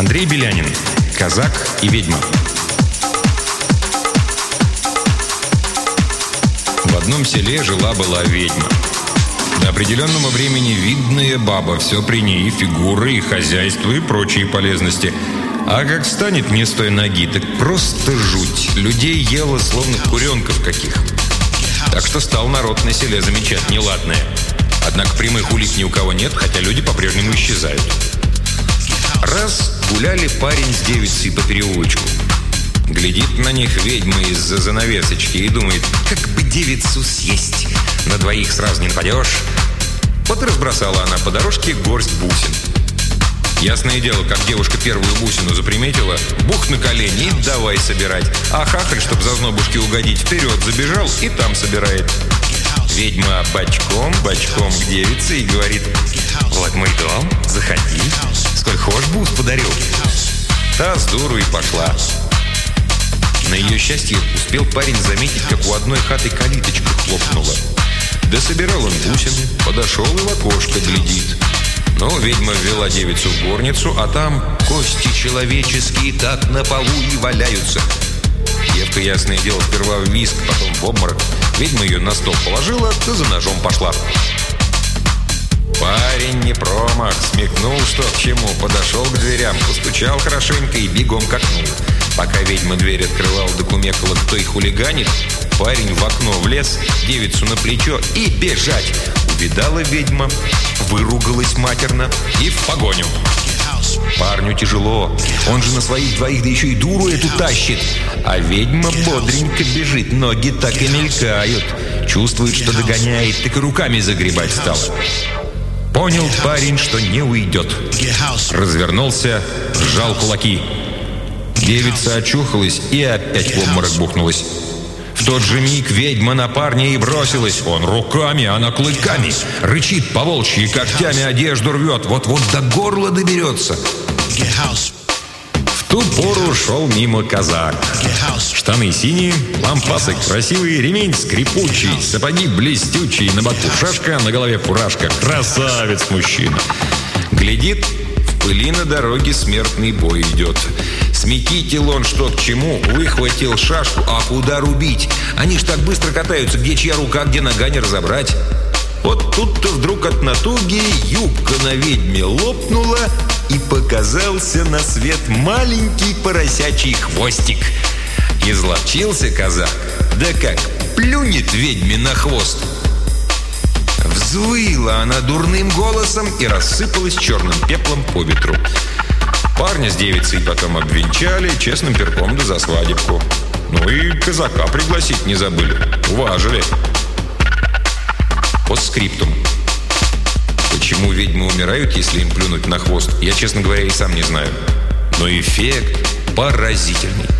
Андрей Белянин. Казак и ведьма. В одном селе жила-была ведьма. До определенного времени видная баба, все при ней, и фигуры, и хозяйство, и прочие полезности. А как станет не с той ноги, так просто жуть. Людей ела, словно куренков каких. Так что стал народ на селе замечать неладное. Однако прямых улик ни у кого нет, хотя люди по-прежнему исчезают. Раз гуляли парень с девицей по переулочку. Глядит на них ведьма из-за занавесочки и думает, как бы девицу съесть. На двоих сразу не нападешь. Вот и разбросала она по дорожке горсть бусин. Ясное дело, как девушка первую бусину заприметила, бух на колени и давай собирать. А хахаль, чтобы за знобушки угодить, вперед забежал и там собирает. Ведьма бочком, бочком к девице и говорит, «Вот мой дом, заходи, сколь хочешь бус подарю». Та с дуру и пошла. На ее счастье успел парень заметить, как у одной хаты калиточка хлопнула. Да собирал он бусины, подошел и в окошко глядит. Но ведьма ввела девицу в горницу, а там кости человеческие так на полу и валяются. Девка, ясное дело, сперва в виск, потом в обморок. Ведьма ее на стол положила, да за ножом пошла. Парень не промах, смекнул, что к чему, подошел к дверям, постучал хорошенько и бегом к окну. Пока ведьма дверь открывала, докумекала, кто их хулиганит, парень в окно влез, девицу на плечо и бежать. Увидала ведьма, выругалась матерно и в погоню. Парню тяжело. Он же на своих двоих, да еще и дуру эту тащит. А ведьма бодренько бежит, ноги так и мелькают. Чувствует, что догоняет, так и руками загребать стал. Понял парень, что не уйдет. Развернулся, сжал кулаки. Девица очухалась и опять в обморок бухнулась. Тот же миг ведьма на парня и бросилась. Он руками, она клыками. Рычит по волчьи, когтями одежду рвет. Вот-вот до горла доберется. В ту пору шел мимо казак. Штаны синие, лампасы красивые, ремень скрипучий, сапоги блестючие, на боку шашка, на голове фуражка. Красавец мужчина. Глядит, пыли на дороге смертный бой идет. Сметитил он что к чему, выхватил шашку, а куда рубить? Они ж так быстро катаются, где чья рука, где нога не разобрать. Вот тут-то вдруг от натуги юбка на ведьме лопнула, и показался на свет маленький поросячий хвостик. Изловчился казак, да как плюнет ведьме на хвост. Взвыла она дурным голосом и рассыпалась черным пеплом по ветру. Парня с девицей потом обвенчали честным перком да за свадебку. Ну и казака пригласить не забыли. Уважили. Постскриптум. Почему ведьмы умирают, если им плюнуть на хвост, я, честно говоря, и сам не знаю. Но эффект поразительный.